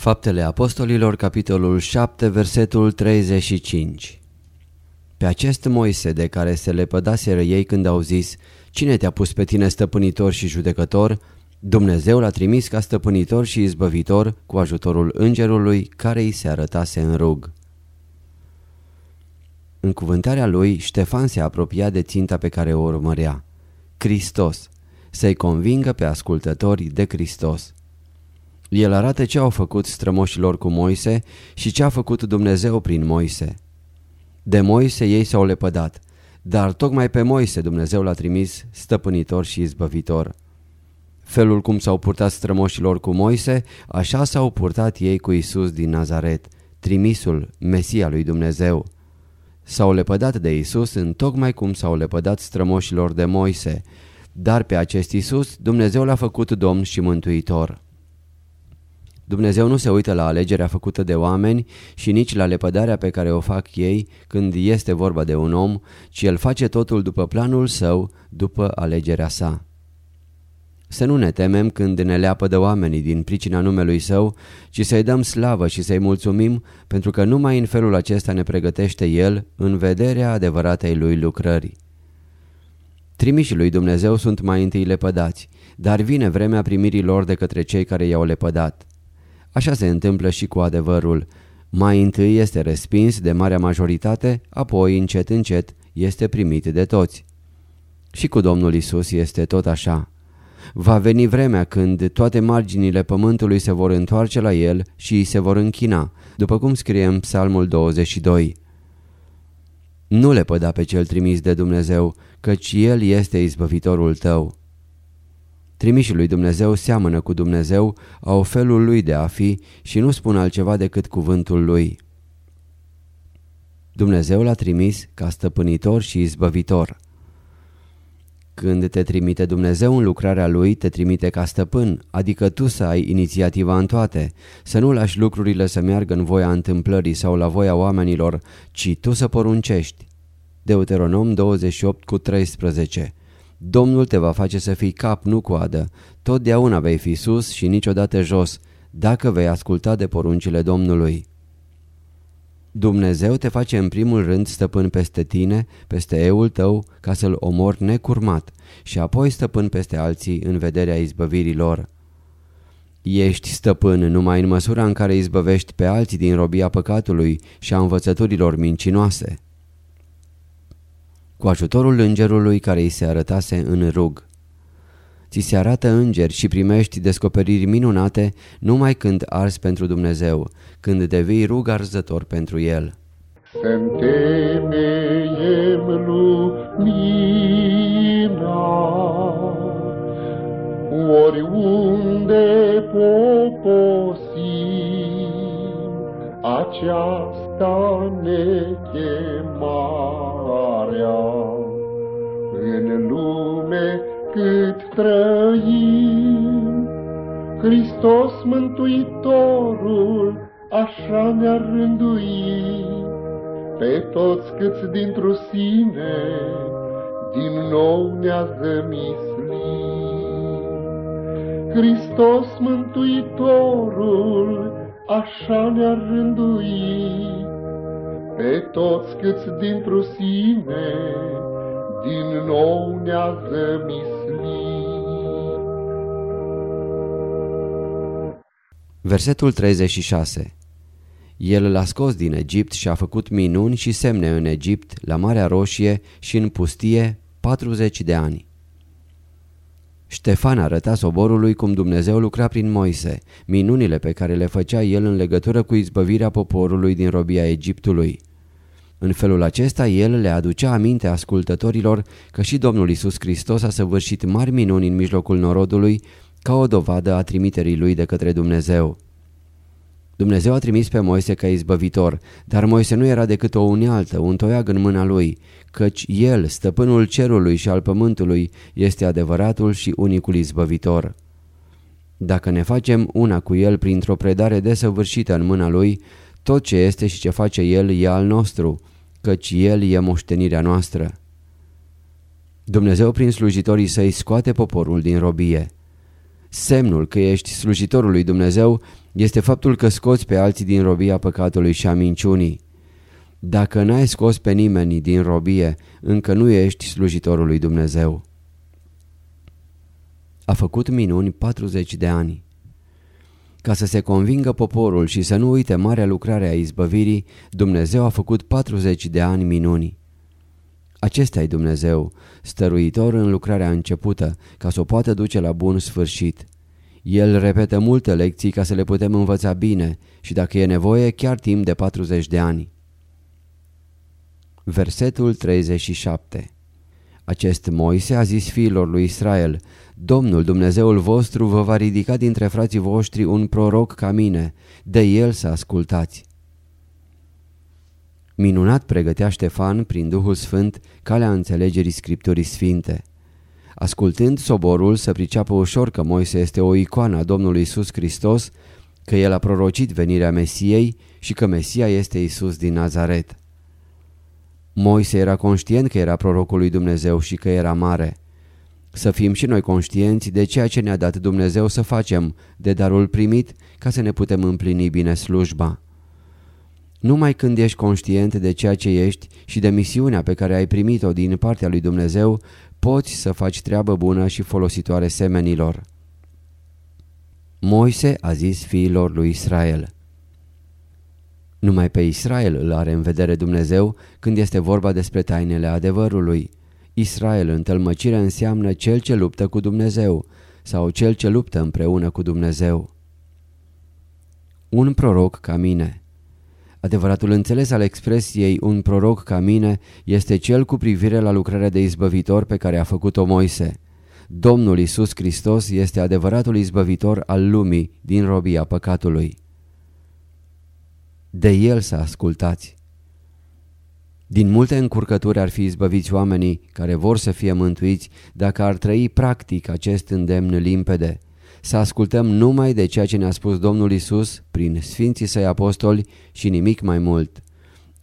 Faptele Apostolilor, capitolul 7, versetul 35 Pe acest Moise de care se lepădaseră ei când au zis Cine te-a pus pe tine stăpânitor și judecător? Dumnezeu l-a trimis ca stăpânitor și izbăvitor cu ajutorul îngerului care îi se arătase în rug. În cuvântarea lui, Ștefan se apropia de ținta pe care o urmărea. Hristos. Să-i convingă pe ascultători de Hristos. El arată ce au făcut strămoșilor cu Moise și ce a făcut Dumnezeu prin Moise. De Moise ei s-au lepădat, dar tocmai pe Moise Dumnezeu l-a trimis stăpânitor și izbăvitor. Felul cum s-au purtat strămoșilor cu Moise, așa s-au purtat ei cu Isus din Nazaret, trimisul, Mesia lui Dumnezeu. S-au lepădat de Isus în tocmai cum s-au lepădat strămoșilor de Moise, dar pe acest Isus Dumnezeu l-a făcut Domn și Mântuitor. Dumnezeu nu se uită la alegerea făcută de oameni și nici la lepădarea pe care o fac ei când este vorba de un om, ci El face totul după planul său, după alegerea sa. Să nu ne temem când ne leapă de oamenii din pricina numelui său, ci să-i dăm slavă și să-i mulțumim, pentru că numai în felul acesta ne pregătește El în vederea adevăratei lui lucrări. Trimișii lui Dumnezeu sunt mai întâi lepădați, dar vine vremea primirii lor de către cei care i-au lepădat. Așa se întâmplă și cu adevărul. Mai întâi este respins de marea majoritate, apoi încet încet este primit de toți. Și cu Domnul Isus este tot așa. Va veni vremea când toate marginile pământului se vor întoarce la el și îi se vor închina, după cum scrie în Psalmul 22. Nu le păda pe cel trimis de Dumnezeu, căci El este izbăvitorul tău. Trimișii lui Dumnezeu seamănă cu Dumnezeu, au felul lui de a fi și nu spun altceva decât cuvântul lui. Dumnezeu l-a trimis ca stăpânitor și izbăvitor. Când te trimite Dumnezeu în lucrarea Lui, te trimite ca stăpân, adică tu să ai inițiativa în toate, să nu lași lucrurile să meargă în voia întâmplării sau la voia oamenilor, ci tu să poruncești. Deuteronom 28 cu 13 Domnul te va face să fii cap, nu coadă, totdeauna vei fi sus și niciodată jos, dacă vei asculta de poruncile Domnului. Dumnezeu te face în primul rând stăpân peste tine, peste eul tău, ca să-l omori necurmat și apoi stăpân peste alții în vederea izbăvirii lor. Ești stăpân numai în măsura în care izbăvești pe alții din robia păcatului și a învățăturilor mincinoase. Cu ajutorul îngerului care îi se arătase în rug. Ți se arată îngeri și primești descoperiri minunate numai când arzi pentru Dumnezeu, când devii rug arzător pentru El. Să-ntemeiem lumina, oriunde poposim, aceasta ne chemarea în lume cât trăim. Hristos Mântuitorul așa ne-a rânduit pe toți câți dintr-o sine din nou ne-a zămislit. Hristos Mântuitorul așa ne-a rânduit pe toți câți dintr-o sine din nou ne-a zămislit. Versetul 36 El l-a scos din Egipt și a făcut minuni și semne în Egipt, la Marea Roșie și în pustie 40 de ani. Ștefan arăta soborului cum Dumnezeu lucra prin Moise, minunile pe care le făcea el în legătură cu izbăvirea poporului din robia Egiptului. În felul acesta el le aducea aminte ascultătorilor că și Domnul Isus Hristos a săvârșit mari minuni în mijlocul norodului ca o dovadă a trimiterii lui de către Dumnezeu. Dumnezeu a trimis pe Moise ca izbăvitor, dar Moise nu era decât o unealtă, un toiag în mâna lui, căci el, stăpânul cerului și al pământului, este adevăratul și unicul izbăvitor. Dacă ne facem una cu el printr-o predare desăvârșită în mâna lui, tot ce este și ce face el e al nostru, căci el e moștenirea noastră. Dumnezeu prin slujitorii săi scoate poporul din robie. Semnul că ești slujitorul lui Dumnezeu este faptul că scoți pe alții din robia păcatului și a minciunii. Dacă n-ai scos pe nimeni din robie, încă nu ești slujitorul lui Dumnezeu. A făcut minuni 40 de ani. Ca să se convingă poporul și să nu uite marea lucrare a izbăvirii, Dumnezeu a făcut 40 de ani minuni. Acesta e Dumnezeu, stăruitor în lucrarea începută, ca să o poată duce la bun sfârșit. El repetă multe lecții ca să le putem învăța bine și dacă e nevoie chiar timp de 40 de ani. Versetul 37 Acest Moise a zis fiilor lui Israel, Domnul Dumnezeul vostru vă va ridica dintre frații voștri un proroc ca mine, de el să ascultați. Minunat pregătea Ștefan, prin Duhul Sfânt, calea înțelegerii Scripturii Sfinte. Ascultând soborul să priceapă ușor că Moise este o icoană a Domnului Isus Hristos, că el a prorocit venirea Mesiei și că Mesia este Isus din Nazaret. Moise era conștient că era prorocul lui Dumnezeu și că era mare. Să fim și noi conștienți de ceea ce ne-a dat Dumnezeu să facem, de darul primit, ca să ne putem împlini bine slujba. Numai când ești conștient de ceea ce ești și de misiunea pe care ai primit-o din partea lui Dumnezeu, poți să faci treabă bună și folositoare semenilor. Moise a zis fiilor lui Israel Numai pe Israel îl are în vedere Dumnezeu când este vorba despre tainele adevărului. Israel în tălmăcire înseamnă cel ce luptă cu Dumnezeu sau cel ce luptă împreună cu Dumnezeu. Un proroc ca mine Adevăratul înțeles al expresiei un proroc ca mine este cel cu privire la lucrarea de izbăvitor pe care a făcut-o Moise. Domnul Isus Hristos este adevăratul izbăvitor al lumii din robia păcatului. De El să ascultați. Din multe încurcături ar fi izbăviți oamenii care vor să fie mântuiți dacă ar trăi practic acest îndemn limpede – să ascultăm numai de ceea ce ne-a spus Domnul Isus prin Sfinții Săi Apostoli și nimic mai mult.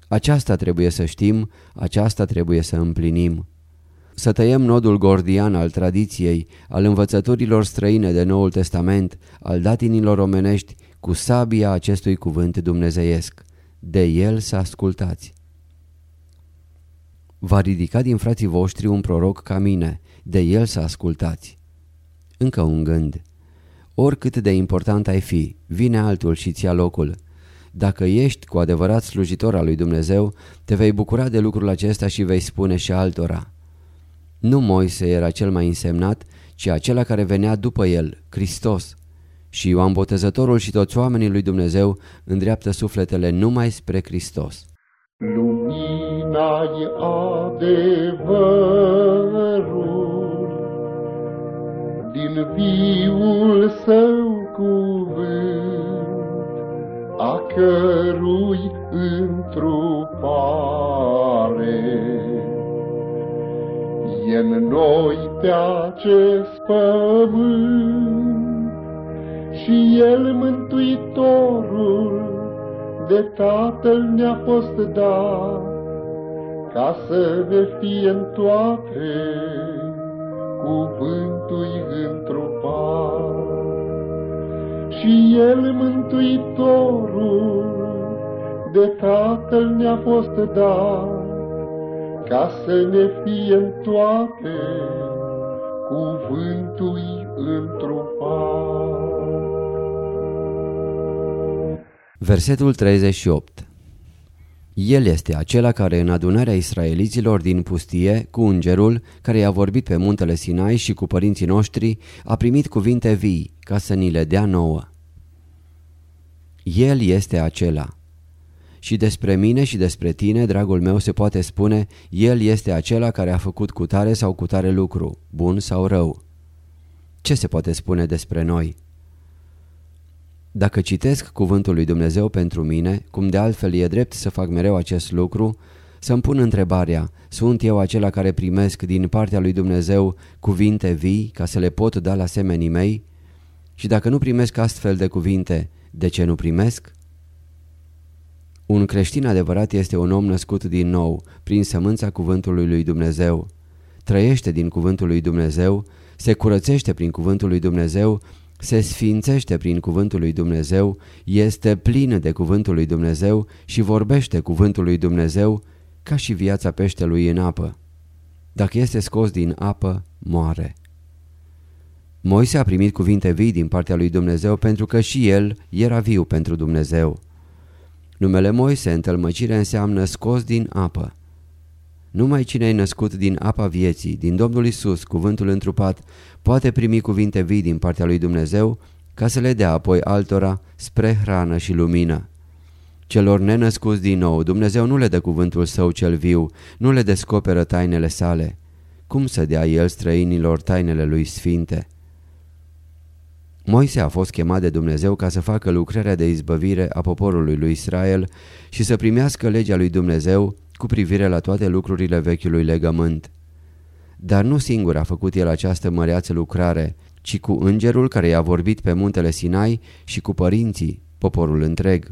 Aceasta trebuie să știm, aceasta trebuie să împlinim. Să tăiem nodul gordian al tradiției, al învățăturilor străine de Noul Testament, al datinilor omenești, cu sabia acestui cuvânt dumnezeiesc. De el să ascultați. Va ridica din frații voștri un proroc ca mine, de el să ascultați. Încă un gând. Oricât de important ai fi, vine altul și ți-a locul. Dacă ești cu adevărat slujitor al lui Dumnezeu, te vei bucura de lucrul acesta și vei spune și altora. Nu Moise era cel mai însemnat, ci acela care venea după el, Hristos. Și Ioan Botezătorul și toți oamenii lui Dumnezeu îndreaptă sufletele numai spre Hristos. Lumina e adevărul din viul său cuvânt, a cărui întrupare. E în noi pe acest pământ și El Mântuitorul de Tatăl ne-a fost dat, ca să ne fie în toate cuvântul întrupat. Și El, Mântuitorul, de Tatăl ne-a fost dat, ca să ne fie în toate cuvântul întrupat. Versetul 38 El este acela care în adunarea israeliților din pustie, cu îngerul care i-a vorbit pe muntele Sinai și cu părinții noștri, a primit cuvinte vii ca să ni le dea nouă. El este acela. Și despre mine și despre tine, dragul meu, se poate spune, El este acela care a făcut cutare sau cutare lucru, bun sau rău. Ce se poate spune despre noi? Dacă citesc cuvântul lui Dumnezeu pentru mine, cum de altfel e drept să fac mereu acest lucru, să-mi pun întrebarea, sunt eu acela care primesc din partea lui Dumnezeu cuvinte vii ca să le pot da la semenii mei? Și dacă nu primesc astfel de cuvinte, de ce nu primesc? Un creștin adevărat este un om născut din nou, prin sămânța cuvântului lui Dumnezeu. Trăiește din cuvântul lui Dumnezeu, se curățește prin cuvântul lui Dumnezeu, se sfințește prin cuvântul lui Dumnezeu, este plin de cuvântul lui Dumnezeu și vorbește cuvântul lui Dumnezeu ca și viața peștelui în apă. Dacă este scos din apă, moare. Moise a primit cuvinte vii din partea lui Dumnezeu pentru că și el era viu pentru Dumnezeu. Numele Moise în tălmăcire înseamnă scos din apă. Numai cine ai născut din apa vieții, din Domnul Isus, cuvântul întrupat, poate primi cuvinte vii din partea lui Dumnezeu ca să le dea apoi altora spre hrană și lumină. Celor nenăscuți din nou, Dumnezeu nu le dă cuvântul său cel viu, nu le descoperă tainele sale. Cum să dea el străinilor tainele lui sfinte? Moise a fost chemat de Dumnezeu ca să facă lucrarea de izbăvire a poporului lui Israel și să primească legea lui Dumnezeu cu privire la toate lucrurile vechiului legământ. Dar nu singur a făcut el această măreață lucrare, ci cu îngerul care i-a vorbit pe muntele Sinai și cu părinții, poporul întreg.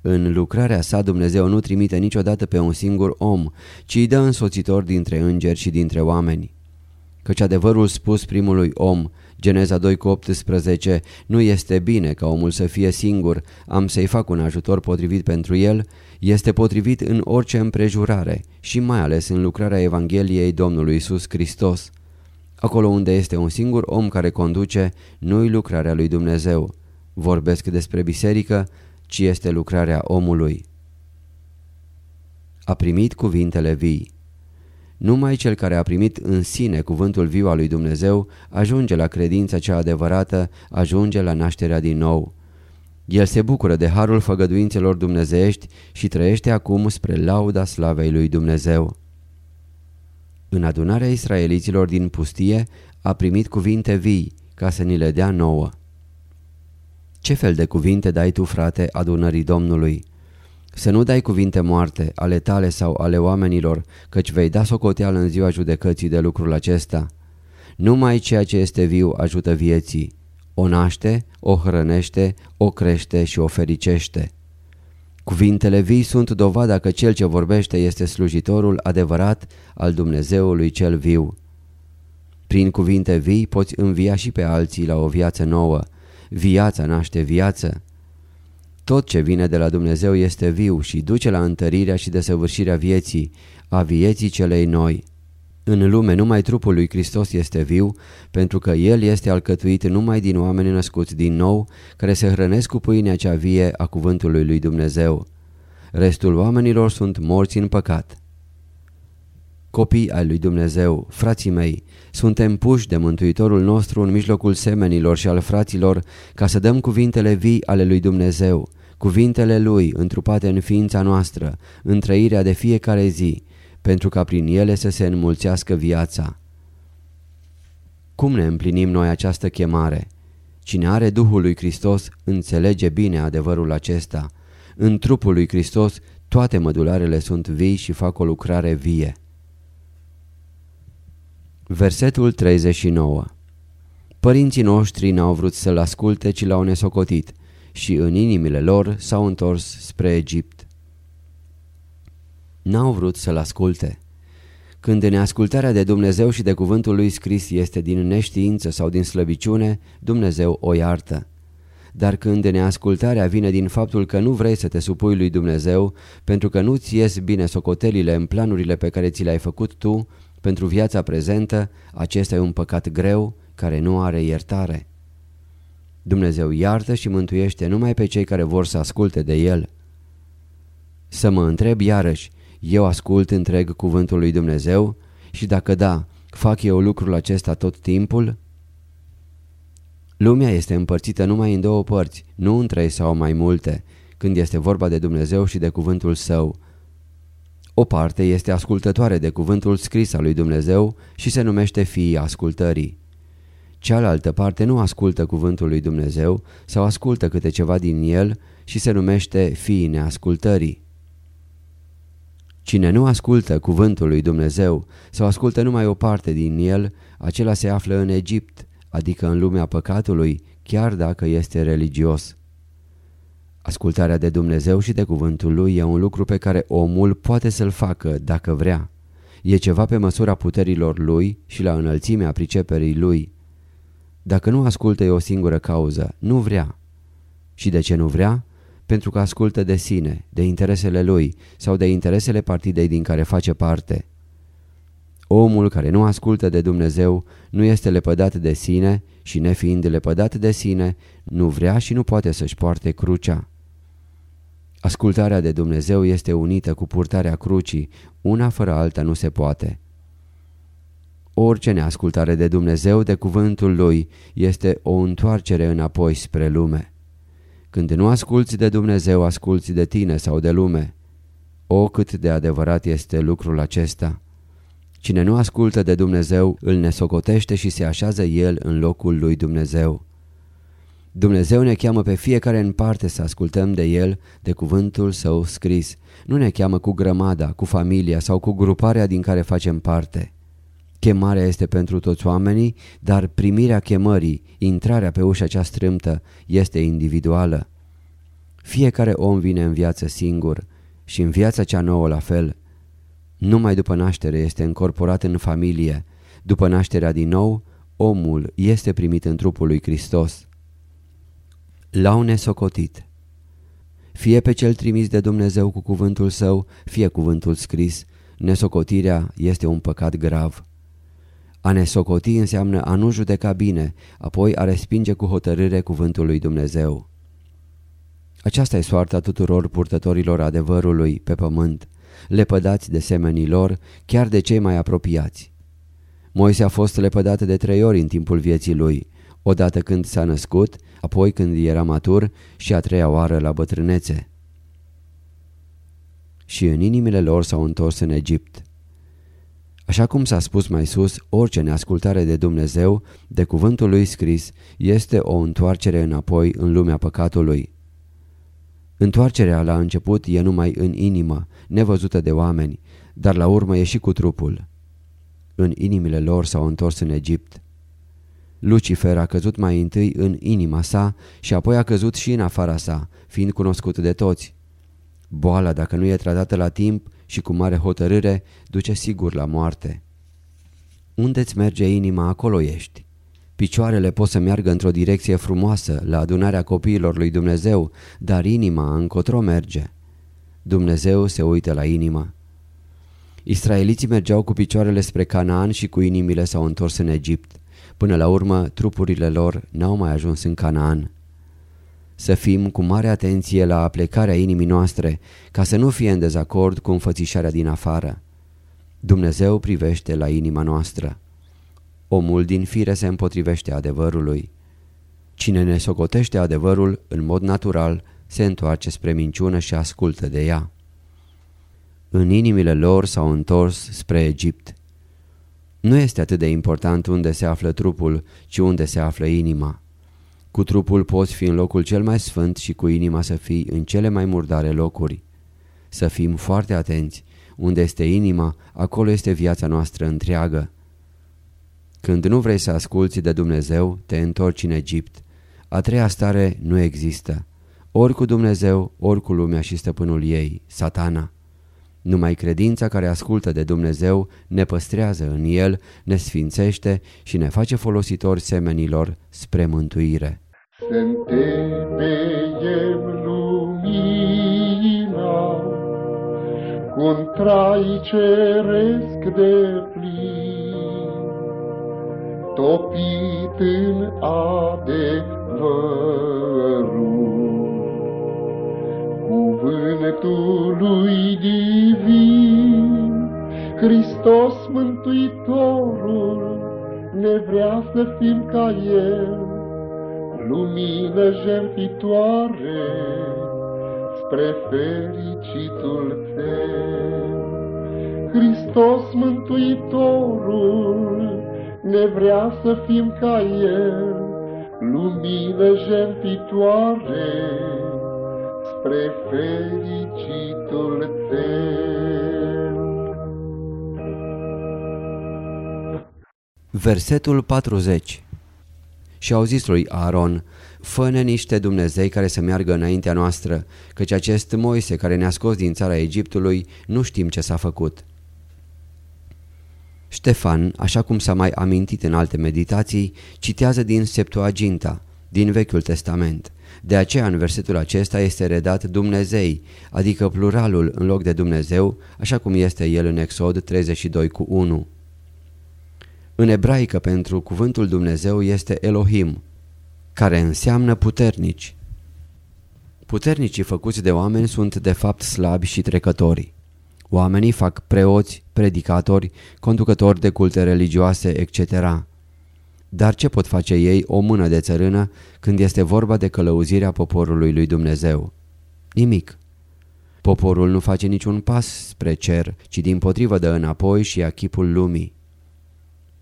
În lucrarea sa Dumnezeu nu trimite niciodată pe un singur om, ci îi dă însoțitor dintre îngeri și dintre oameni. Căci adevărul spus primului om, Geneza 2 cu 18, nu este bine ca omul să fie singur, am să-i fac un ajutor potrivit pentru el, este potrivit în orice împrejurare și mai ales în lucrarea Evangheliei Domnului Isus Hristos. Acolo unde este un singur om care conduce, nu-i lucrarea lui Dumnezeu. Vorbesc despre biserică, ci este lucrarea omului. A primit cuvintele vii. Numai cel care a primit în sine cuvântul viu al lui Dumnezeu ajunge la credința cea adevărată, ajunge la nașterea din nou. El se bucură de harul făgăduințelor dumnezeiești și trăiește acum spre lauda slavei lui Dumnezeu. În adunarea israeliților din pustie a primit cuvinte vii ca să ni le dea nouă. Ce fel de cuvinte dai tu, frate, adunării Domnului? Să nu dai cuvinte moarte, ale tale sau ale oamenilor, căci vei da socoteală în ziua judecății de lucrul acesta. Numai ceea ce este viu ajută vieții. O naște, o hrănește, o crește și o fericește. Cuvintele vii sunt dovada că cel ce vorbește este slujitorul adevărat al Dumnezeului cel viu. Prin cuvinte vii poți învia și pe alții la o viață nouă. Viața naște viață. Tot ce vine de la Dumnezeu este viu și duce la întărirea și desăvârșirea vieții, a vieții celei noi. În lume numai trupul lui Hristos este viu, pentru că El este alcătuit numai din oameni născuți din nou, care se hrănesc cu pâinea cea vie a cuvântului lui Dumnezeu. Restul oamenilor sunt morți în păcat. Copii ai lui Dumnezeu, frații mei, suntem puși de Mântuitorul nostru în mijlocul semenilor și al fraților ca să dăm cuvintele vii ale lui Dumnezeu, cuvintele Lui întrupate în ființa noastră, în trăirea de fiecare zi, pentru ca prin ele să se înmulțească viața. Cum ne împlinim noi această chemare? Cine are Duhul lui Hristos înțelege bine adevărul acesta. În trupul lui Hristos toate mădularele sunt vii și fac o lucrare vie. Versetul 39 Părinții noștri n-au vrut să-l asculte, ci l-au nesocotit și în inimile lor s-au întors spre Egipt. N-au vrut să-l asculte. Când neascultarea de Dumnezeu și de cuvântul lui scris este din neștiință sau din slăbiciune, Dumnezeu o iartă. Dar când neascultarea vine din faptul că nu vrei să te supui lui Dumnezeu, pentru că nu-ți ies bine socotelile în planurile pe care ți le-ai făcut tu, pentru viața prezentă, acesta e un păcat greu care nu are iertare. Dumnezeu iartă și mântuiește numai pe cei care vor să asculte de El. Să mă întreb iarăși, eu ascult întreg cuvântul lui Dumnezeu și dacă da, fac eu lucrul acesta tot timpul? Lumea este împărțită numai în două părți, nu în trei sau mai multe, când este vorba de Dumnezeu și de cuvântul Său. O parte este ascultătoare de cuvântul scris al lui Dumnezeu și se numește fiii ascultării. Cealaltă parte nu ascultă cuvântul lui Dumnezeu sau ascultă câte ceva din el și se numește fiii neascultării. Cine nu ascultă cuvântul lui Dumnezeu sau ascultă numai o parte din el, acela se află în Egipt, adică în lumea păcatului, chiar dacă este religios. Ascultarea de Dumnezeu și de cuvântul lui e un lucru pe care omul poate să-l facă dacă vrea. E ceva pe măsura puterilor lui și la înălțimea priceperii lui. Dacă nu ascultă e o singură cauză, nu vrea. Și de ce nu vrea? Pentru că ascultă de sine, de interesele lui sau de interesele partidei din care face parte. Omul care nu ascultă de Dumnezeu nu este lepădat de sine și nefiind lepădat de sine, nu vrea și nu poate să-și poarte crucea. Ascultarea de Dumnezeu este unită cu purtarea crucii, una fără alta nu se poate. Orice neascultare de Dumnezeu, de cuvântul Lui, este o întoarcere înapoi spre lume. Când nu asculți de Dumnezeu, asculți de tine sau de lume. O, cât de adevărat este lucrul acesta! Cine nu ascultă de Dumnezeu, îl nesocotește și se așează el în locul lui Dumnezeu. Dumnezeu ne cheamă pe fiecare în parte să ascultăm de El, de cuvântul Său scris. Nu ne cheamă cu grămada, cu familia sau cu gruparea din care facem parte. Chemarea este pentru toți oamenii, dar primirea chemării, intrarea pe ușa cea strâmtă, este individuală. Fiecare om vine în viață singur și în viața cea nouă la fel. Numai după naștere este încorporat în familie. După nașterea din nou, omul este primit în trupul lui Hristos. L-au nesocotit. Fie pe cel trimis de Dumnezeu cu cuvântul său, fie cuvântul scris, nesocotirea este un păcat grav. A nesocoti înseamnă a nu judeca bine, apoi a respinge cu hotărâre cuvântul lui Dumnezeu. Aceasta e soarta tuturor purtătorilor adevărului pe pământ, lepădați de semenii lor, chiar de cei mai apropiați. Moise a fost lepădat de trei ori în timpul vieții lui, odată când s-a născut, apoi când era matur și a treia oară la bătrânețe. Și în inimile lor s-au întors în Egipt. Așa cum s-a spus mai sus, orice neascultare de Dumnezeu, de cuvântul lui scris, este o întoarcere înapoi în lumea păcatului. Întoarcerea la început e numai în inimă, nevăzută de oameni, dar la urmă e și cu trupul. În inimile lor s-au întors în Egipt. Lucifer a căzut mai întâi în inima sa și apoi a căzut și în afara sa, fiind cunoscut de toți. Boala, dacă nu e tratată la timp și cu mare hotărâre, duce sigur la moarte. Unde-ți merge inima, acolo ești. Picioarele pot să meargă într-o direcție frumoasă, la adunarea copiilor lui Dumnezeu, dar inima încotro merge. Dumnezeu se uită la inimă. Israeliții mergeau cu picioarele spre Canaan și cu inimile s-au întors în Egipt. Până la urmă, trupurile lor n-au mai ajuns în Canaan. Să fim cu mare atenție la aplecarea inimii noastre, ca să nu fie în dezacord cu înfățișarea din afară. Dumnezeu privește la inima noastră. Omul din fire se împotrivește adevărului. Cine ne socotește adevărul, în mod natural, se întoarce spre minciună și ascultă de ea. În inimile lor s-au întors spre Egipt. Nu este atât de important unde se află trupul, ci unde se află inima. Cu trupul poți fi în locul cel mai sfânt și cu inima să fii în cele mai murdare locuri. Să fim foarte atenți. Unde este inima, acolo este viața noastră întreagă. Când nu vrei să asculți de Dumnezeu, te întorci în Egipt. A treia stare nu există. Ori cu Dumnezeu, ori cu lumea și stăpânul ei, satana. Numai credința care ascultă de Dumnezeu ne păstrează în El, ne sfințește și ne face folositori semenilor spre mântuire. Suntem lumina, cu trai ceresc de plin, topit în adevărul. Cuvântului divin, Hristos Mântuitorul ne vrea să fim ca El, lumină jertfitoare spre fericitul cel. Hristos Mântuitorul ne vrea să fim ca El, lumină jertfitoare spre fericitul cel. Versetul 40 Și au zis lui Aaron, Fă-ne niște Dumnezei care să meargă înaintea noastră, căci acest Moise care ne-a scos din țara Egiptului nu știm ce s-a făcut. Ștefan, așa cum s-a mai amintit în alte meditații, citează din Septuaginta, din Vechiul Testament. De aceea în versetul acesta este redat Dumnezei, adică pluralul în loc de Dumnezeu, așa cum este el în Exod 32 cu 1. În ebraică pentru cuvântul Dumnezeu este Elohim, care înseamnă puternici. Puternicii făcuți de oameni sunt de fapt slabi și trecători. Oamenii fac preoți, predicatori, conducători de culte religioase, etc. Dar ce pot face ei o mână de țărână când este vorba de călăuzirea poporului lui Dumnezeu? Nimic. Poporul nu face niciun pas spre cer, ci din potrivă dă înapoi și ia chipul lumii.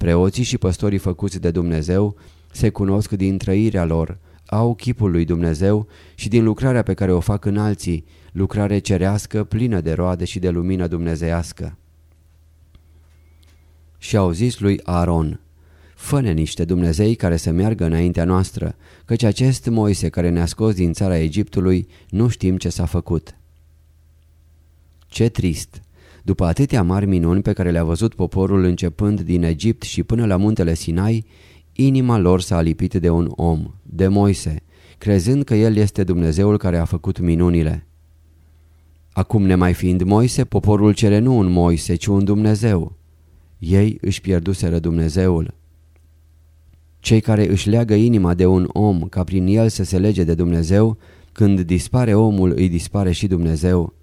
Preoții și păstorii făcuți de Dumnezeu se cunosc din trăirea lor, au chipul lui Dumnezeu și din lucrarea pe care o fac în alții, lucrare cerească plină de roade și de lumină dumnezeiască. Și au zis lui Aaron, Fă-ne niște Dumnezei care să meargă înaintea noastră, căci acest Moise care ne-a scos din țara Egiptului nu știm ce s-a făcut. Ce trist! După atâtea mari minuni pe care le-a văzut poporul începând din Egipt și până la muntele Sinai, inima lor s-a lipit de un om, de Moise, crezând că el este Dumnezeul care a făcut minunile. Acum nemai fiind Moise, poporul cere nu un Moise, ci un Dumnezeu. Ei își pierduseră Dumnezeul. Cei care își leagă inima de un om ca prin el să se lege de Dumnezeu, când dispare omul îi dispare și Dumnezeu.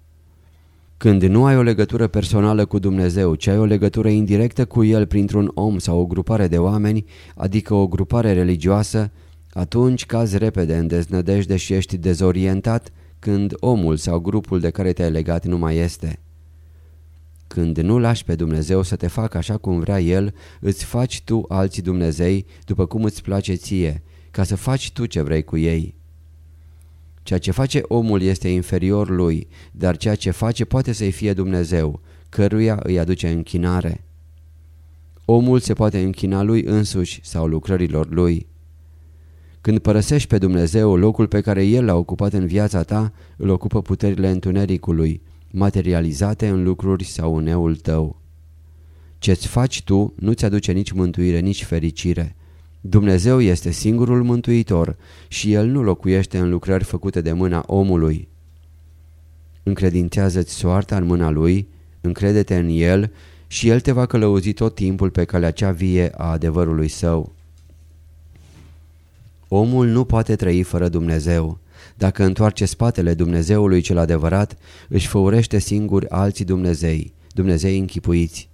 Când nu ai o legătură personală cu Dumnezeu, ci ai o legătură indirectă cu El printr-un om sau o grupare de oameni, adică o grupare religioasă, atunci cazi repede în deznădejde și ești dezorientat când omul sau grupul de care te-ai legat nu mai este. Când nu lași pe Dumnezeu să te facă așa cum vrea El, îți faci tu alții Dumnezei după cum îți place ție, ca să faci tu ce vrei cu ei. Ceea ce face omul este inferior lui, dar ceea ce face poate să-i fie Dumnezeu, căruia îi aduce închinare. Omul se poate închina lui însuși sau lucrărilor lui. Când părăsești pe Dumnezeu, locul pe care El l-a ocupat în viața ta, îl ocupă puterile întunericului, materializate în lucruri sau în neul tău. Ce-ți faci tu nu-ți aduce nici mântuire, nici fericire. Dumnezeu este singurul mântuitor și El nu locuiește în lucrări făcute de mâna omului. Încredințează-ți soarta în mâna Lui, încrede-te în El și El te va călăuzi tot timpul pe calea cea vie a adevărului său. Omul nu poate trăi fără Dumnezeu. Dacă întoarce spatele Dumnezeului cel adevărat, își făurește singur alții Dumnezei, Dumnezei închipuiți.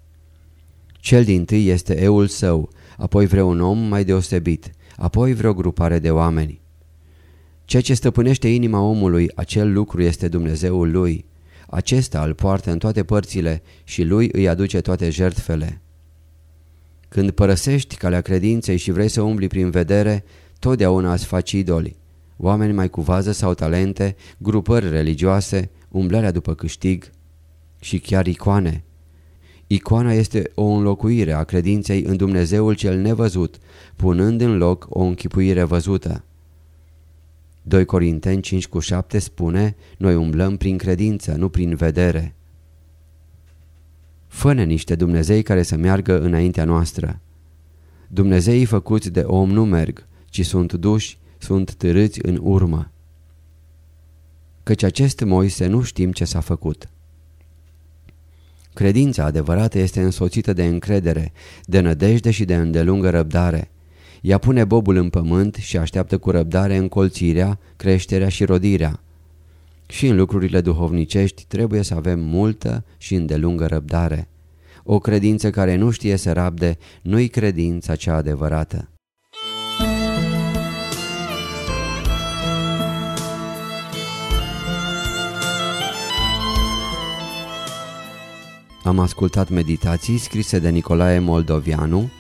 Cel din tâi este eul său, apoi vreun om mai deosebit, apoi vreo grupare de oameni. Ceea ce stăpânește inima omului, acel lucru este Dumnezeul lui. Acesta îl poartă în toate părțile și lui îi aduce toate jertfele. Când părăsești calea credinței și vrei să umbli prin vedere, totdeauna îți faci idoli. Oameni mai cu vază sau talente, grupări religioase, umblarea după câștig și chiar icoane. Icoana este o înlocuire a credinței în Dumnezeul cel nevăzut, punând în loc o închipuire văzută. 2 Corinteni 5 cu 7 spune, noi umblăm prin credință, nu prin vedere. Fă-ne niște Dumnezei care să meargă înaintea noastră. Dumnezeii făcuți de om nu merg, ci sunt duși, sunt târâți în urmă. Căci acest Moise nu știm ce s-a făcut. Credința adevărată este însoțită de încredere, de nădejde și de îndelungă răbdare. Ea pune bobul în pământ și așteaptă cu răbdare încolțirea, creșterea și rodirea. Și în lucrurile duhovnicești trebuie să avem multă și îndelungă răbdare. O credință care nu știe să rabde nu-i credința cea adevărată. Am ascultat meditații scrise de Nicolae Moldovianu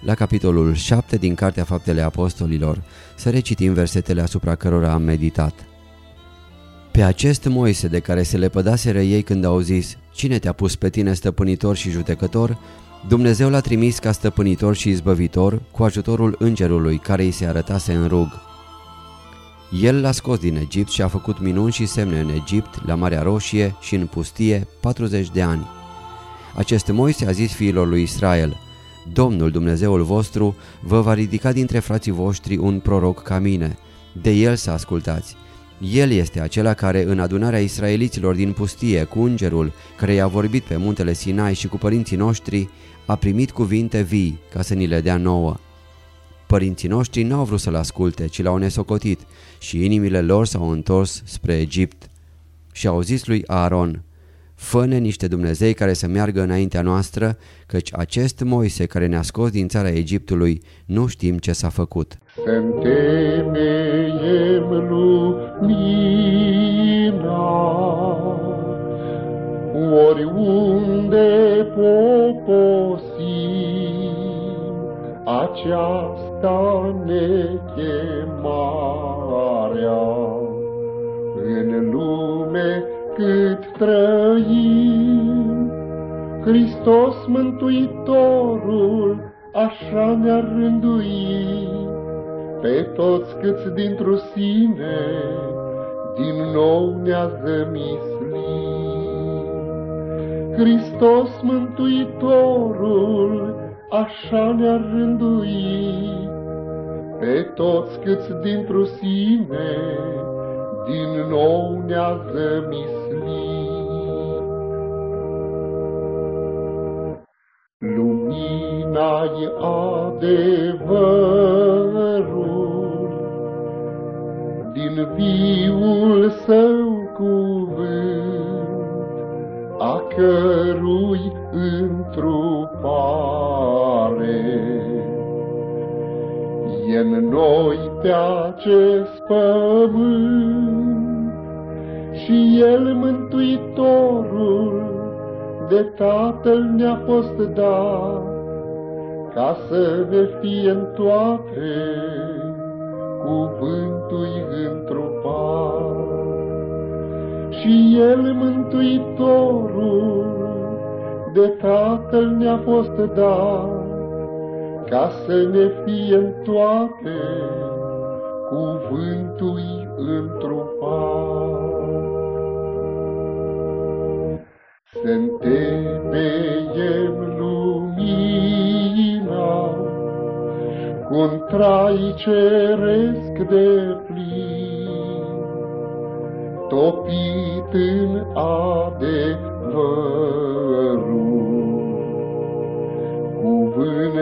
la capitolul 7 din Cartea Faptele Apostolilor. Să recitim versetele asupra cărora am meditat. Pe acest Moise de care se lepădaseră ei când au zis Cine te-a pus pe tine stăpânitor și judecător? Dumnezeu l-a trimis ca stăpânitor și izbăvitor cu ajutorul îngerului care îi se arătase în rug. El l-a scos din Egipt și a făcut minuni și semne în Egipt, la Marea Roșie și în pustie 40 de ani. Acest Moise a zis fiilor lui Israel, Domnul Dumnezeul vostru vă va ridica dintre frații voștri un proroc ca mine, de el să ascultați. El este acela care în adunarea israeliților din pustie cu îngerul care i-a vorbit pe muntele Sinai și cu părinții noștri a primit cuvinte vii ca să ni le dea nouă. Părinții noștri n-au vrut să-l asculte, ci l-au nesocotit și inimile lor s-au întors spre Egipt. Și au zis lui Aaron, Fă-ne niște Dumnezei care să meargă înaintea noastră, căci acest Moise care ne-a scos din țara Egiptului nu știm ce s-a făcut. Să-mi lumina, oriunde poposim, aceasta ne chemarea trăim. Hristos Mântuitorul așa ne-a rânduit pe toți câți dintr-o sine din nou ne-a zămislit. Hristos Mântuitorul așa ne-a rânduit pe toți câți dintr-o sine din nou ne-a zămislit. Lumina-i adevărul. Din viul său cuvânt, a cărui întrupare E în noi pe acest pământ și El Mântuitorul de Tatăl ne-a fost dat ca să ne fie în toate cuvântul întrupat. Și El Mântuitorul de Tatăl ne-a fost dat ca să ne fie în toate cuvântul întrupat. Să întemeiem un trai ceresc de plin, topit în adevărul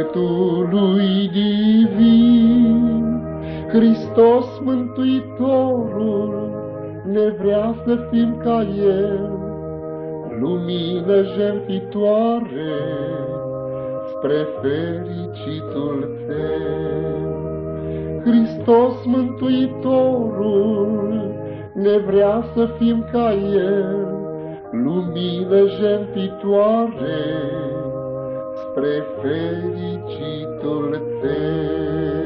cuvântului divin. Hristos Mântuitorul ne vrea să fim ca El, lumină jertfitoare spre fericitul cel. Hristos Mântuitorul ne vrea să fim ca El, lumină jertfitoare spre fericitul tău.